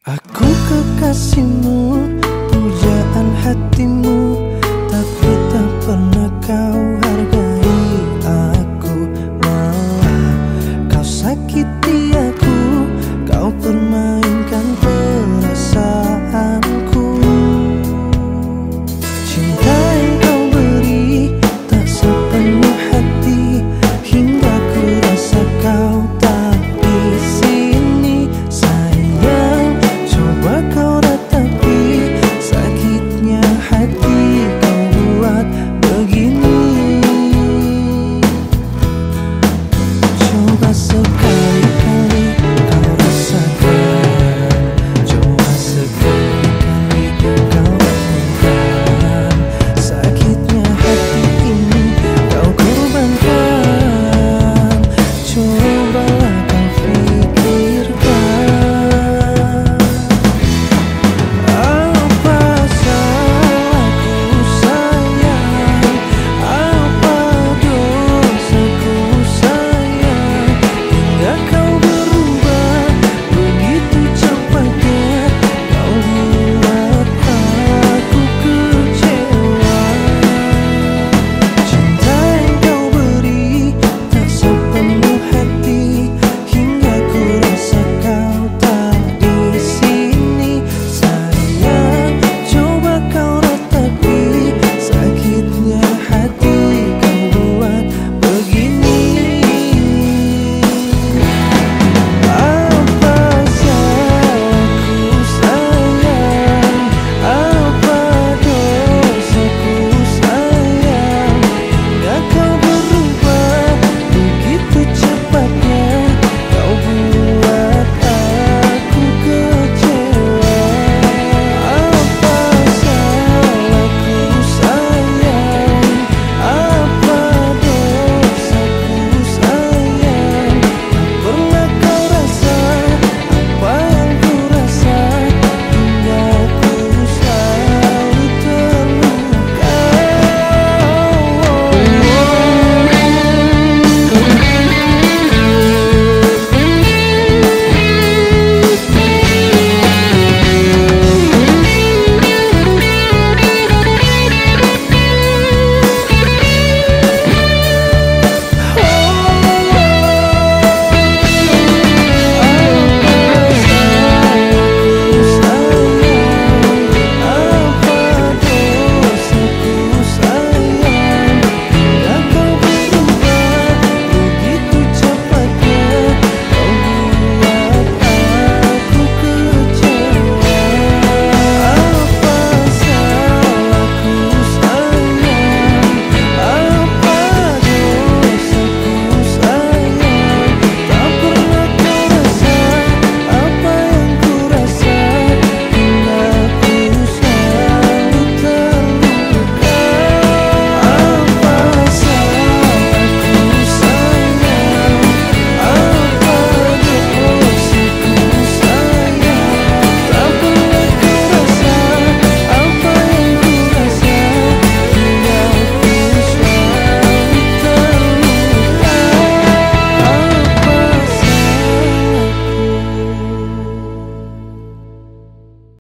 Aku kekasihmu, pujaan hatimu, tapi tak pernah kau